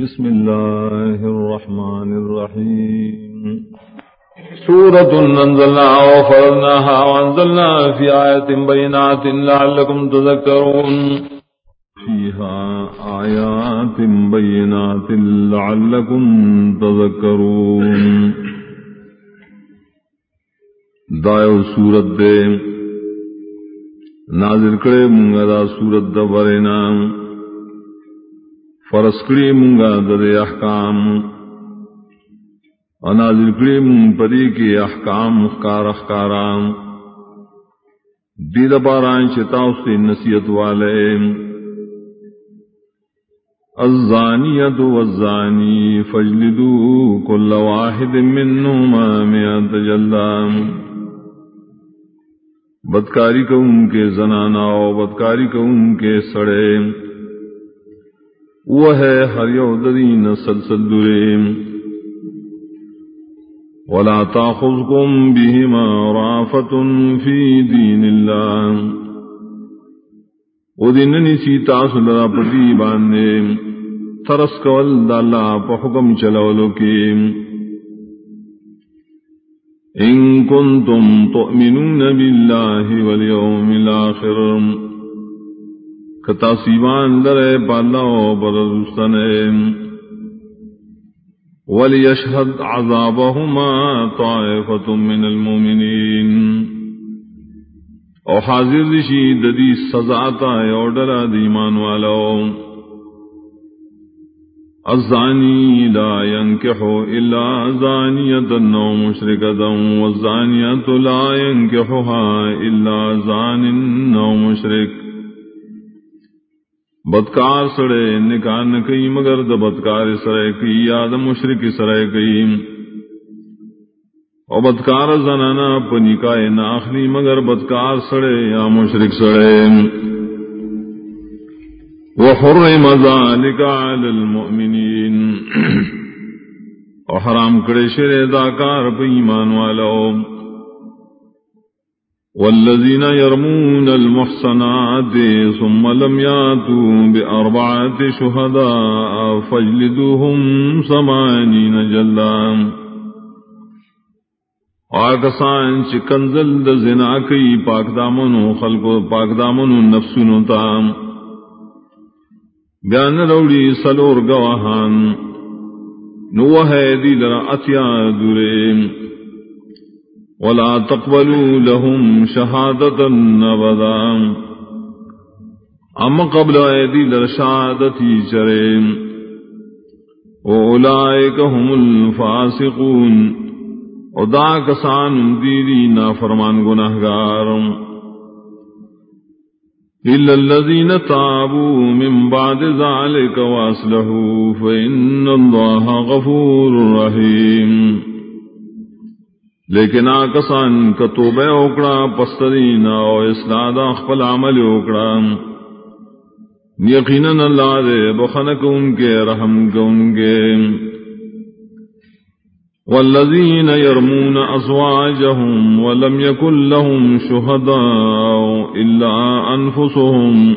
بسم الله الرحمن الرحيم. سورة أنزلنا وفرناها وأنزلنا في آية بينات لعلكم تذكرون. فيها آيات بينات لعلكم تذكرون. دائو سورت دے. نازل کرے منگا دا سورت دا برینام فرسکڑی منگا در احکام. انازل کڑی منگ پری کی احکام مخکار اخکارام دید باران چتاو سے نصیت والے. الزانیت والزانی، فجلدو کل واحد منہما میات جلدام بدکاری کو ان کے زنانا بدکاری کو ان کے سڑے وہ ہے ہر یودین سلسل دریم ولا تاخذكم بهما رافة في دين الله ودین نسی تاس لرا پتی باندے. ترس کول دالا پا حکم چلولو کی ان کنتم تؤمنون بالله واليوم الاخر. کتا سیوان لرے پالا برستن وليشهد عذابهما طائفة من المؤمنين۔ او حاضر دشی ددی سزاتا اوڈرا دیمان والو الزانی لا ينكح الا زانية نو مشركة والزانية لا ينكحها الا زان نو مشرك بدکار سڑے نکاح نہ مگر د بدکار سرے کی یاد مشرق سرے کئی۔ او بدکار زنانا پنکا ناخلی مگر بدکار سڑے یا مشرق سڑے۔ وحرم ذلك على المؤمنين او حرام کڑے شرے داکار پہ ایمان والو۔ والذين يرمون المحصنات ثم لم ياتوا بأربعة شهداء فاجلدوهم ثمانين جلدا. آکسان چی کنزل د زنا کئی پاک دامنو خلقو پاک دامنو نفسنو تام. بیان روڑی سلور گواہان. نوہ دی لرا اتیا دوریم ولا تقبلوا لهم شهادة أبدا. أما قبل أيدي لشهادتي شرين وأولئك هم الفاسقون. ودا كسان ديدي نافرمان گناهگار إلا الذين تابوا من بعد ذلك وأصلحوا فإن الله غفور رحيم. لیکن آکسان کتوبے اوکڑا، پسترین او اسناد اخپل عمل اوکڑا۔ یقیناً اللہ دے بخنک ان کے، رحم کو ان کے۔ والذین یرمون ازواجهم ولم يكن لهم شهداء الا انفسهم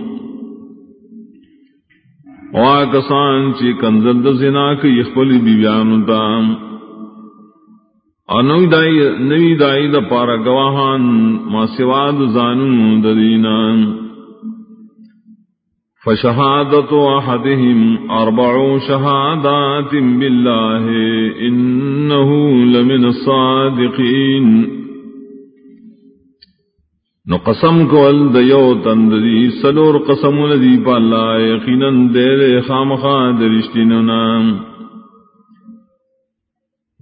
واکسان چی کنزل زنا کی اخپل بیبیانو دام انوی دائی نوی دائی دا پارا گواہان، ما سواد زانون ددینا فشہادت احدهم اربع شہادات باللہ، انہو لمن الصادقین نو قسم کو الدیو تندری سلور قسم لدی پا اللہ یقینا دیر خامخا درشتینو نام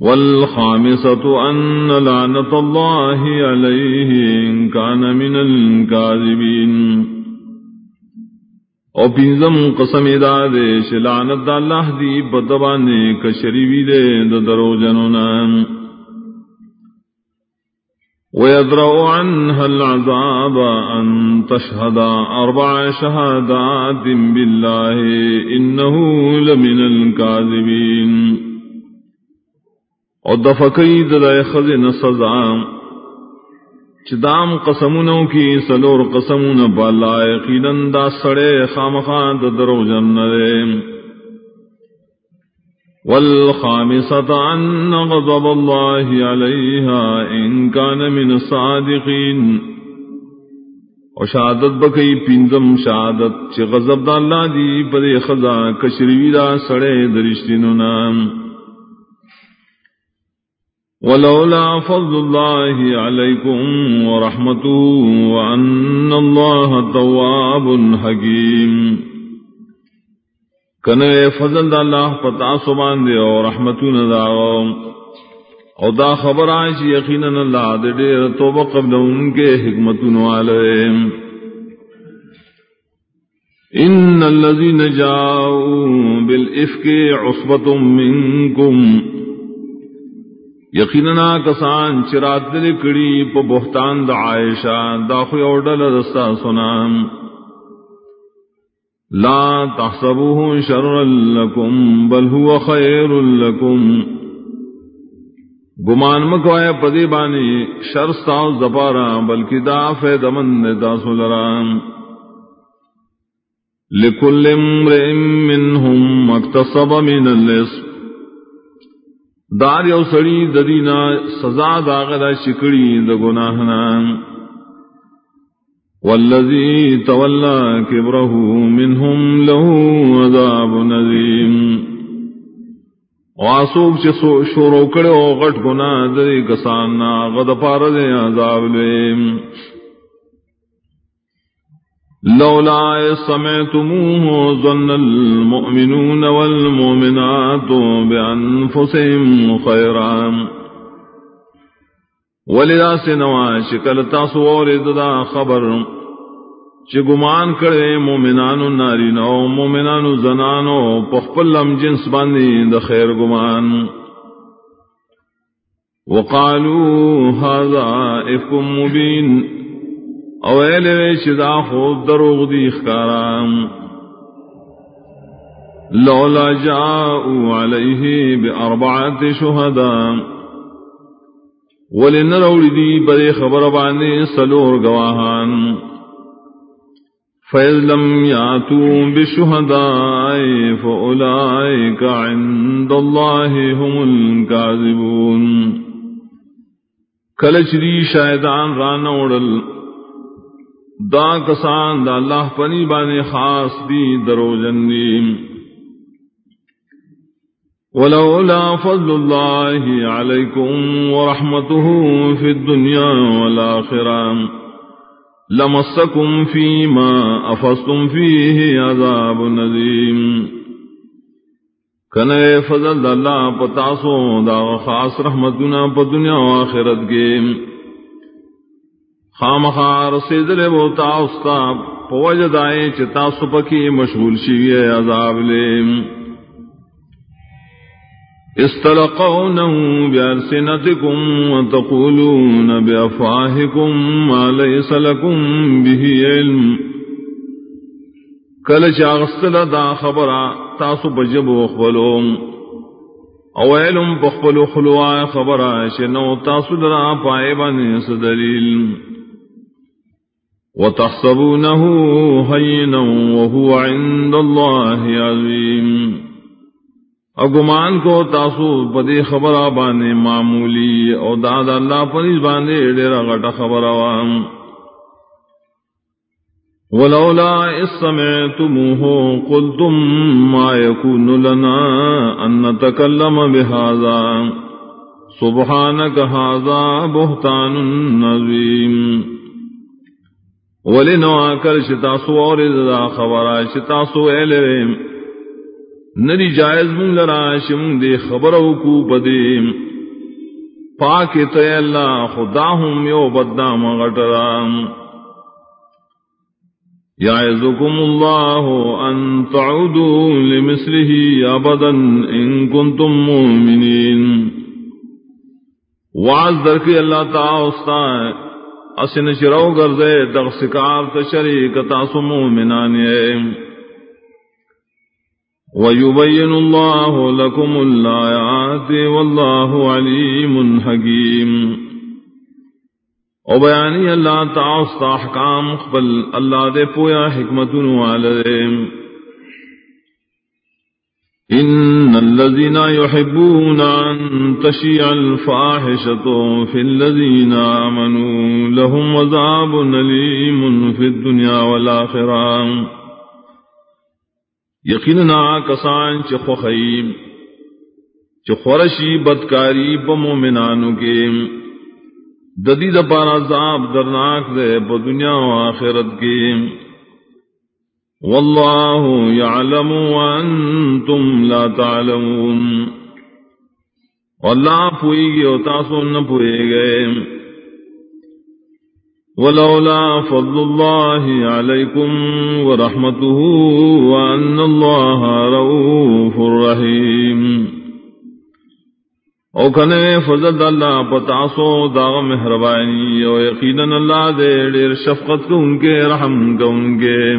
والخامسة أن لعنة الله عليه إن كان من الكاذبين. او پینزم قسم ادا دے شلعنت دا اللہ دی بدبانے کشریوی دے دا درو جنونا ويدرأ عنها العذاب أن تشهد أربع شهادات بالله إنه لمن الكاذبين. او دفقی دلائے خزن سزا چدام قسمونو کی سلور قسمون بالا یقیناً دا سڑے خامخان دا درو جن والخامسة أن غضب الله عليها إن كان من الصادقين وشهادت بكي پینزم شهادت چه غضب دا اللہ دی پدے خضا کشریوی دا سڑے درشتننا ولولا فضل الله عليكم ورحمته وأن الله تواب حكيم. کنوے فضل دا اللہ پتا سبان دے اور رحمتون دا او دا خبر آئی چی یقینا اللہ دے دیر توبہ قبل ان کے حکمتون والے ان الذين جاءوا بالافك عصبه منكم یقینا کسان چرات دل کڑی په بہتان د عائشہ، دا خو یو ډل رستا سنام لا تحسبوه شرا لكم بل هو خير لكم گمان مکوائے پدی بانی شر شرستا زپارا بلکہ دا فید من دا سلران لکل امرئ منهم مکتصب من الاسم۔ دار یو سڑی ددینا سزا داغدہ شکڑی دا گناہنان والذي تولى كبره منهم له عذاب نذيم واسوک چې شروع کړو غټ ګنا د کسان غد پار دې عذاب لیم. لولا سمعتموه ظن المؤمنون والمؤمنات بأنفسهم خيرا. ولدا سنوا شکل تاسو اور دا خبر. چ گمان کرے مومنانو ناری نو مومنانو زنانو پخپل لم جنس باندی د خیر گمان. وقالوا هذا افكم مبين او ایلے شدا خود دروغ دی اخکارام لولا جاءوا عليه بأربعة شهداء ولنروڑ دی بڑے خبر باندے سلور گواہان. فَإِذْ لَمْ يَأْتُوا بِالشُّهَدَاءِ فَأُولَئِكَ عِندَ اللَّهِ هُمُ الْكَاذِبُونَ. کلچ دی شاہدان رانا اڑل دا کسان دا اللہ پنی بانے خاص دی درو جنیم ولولا فضل الله عليكم ورحمته في الدنيا والآخرة لمسکم فیما افستم فیه عذاب نظیم کنے فضل اللہ پتاسو دا خاص رحمتنا پا دنیا و آخرت کے خامخار سیدل و تاستا پوجد آئے چتاسو پکی مشغول شیئے عذاب لیم. استلقونه بألسنتكم وتقولون بأفواهكم ما ليس لكم به علم. کل چاغستل دا خبرا تاسو بجب وخبلوم او علم بخبلو خلوا خبرا شنو تاسو درا پائبان سدلیل وتحسبونه هينا وهو عند الله عظيم. اگمان کو تاسو پدی خبر بانے معمولی او داد اللہ پنیز بانے ڈیرا غٹا خبر آوام ولولا اس سمعتموه قلتم ما يكون لنا ان نتكلم بهذا. سبحانك هذا بهتان عظيم ولنوا کر شتا سو اور خبر شتا سو الہم نری جائز من لرا شم دے خبر کو بدے پاک تے اللہ، خدا ہوں یو بدنام غٹرام۔ یعظکم اللہ ان تعودوا لمثله ابدا ان کنتم مؤمنین واز در کے اللہ تعالی استا اسن شرو گردے دغ سکار تشریک تاسو مومنان ويبين الله لكم الآيات والله عليم حكيم۔ وبياني الله تعالى احكام قبل الله دے پویا حکمت والے۔ إن الذين يحبون أن تشيع الفاحشة في الذين آمنوا لهم وذاب نليم في الدنيا والآخرة. يقيننا كسان چخوخيب چخورشي بدكاري بمؤمنانو کے. ددی دپارا عذاب درناک دے بدنیا و آخرت کے. والله يعلم وأنتم لا تعلمون۔ والله پوئی گئے اور تاسو نہ پوئے گئے۔ ولولا فضل الله عليكم ورحمته وأن الله رؤوف رحيم او کنے فضل اللہ پتاسو داغ مہربانی، او یقینا اللہ دے دیر شفقت کو ان کے رحم کو ان کے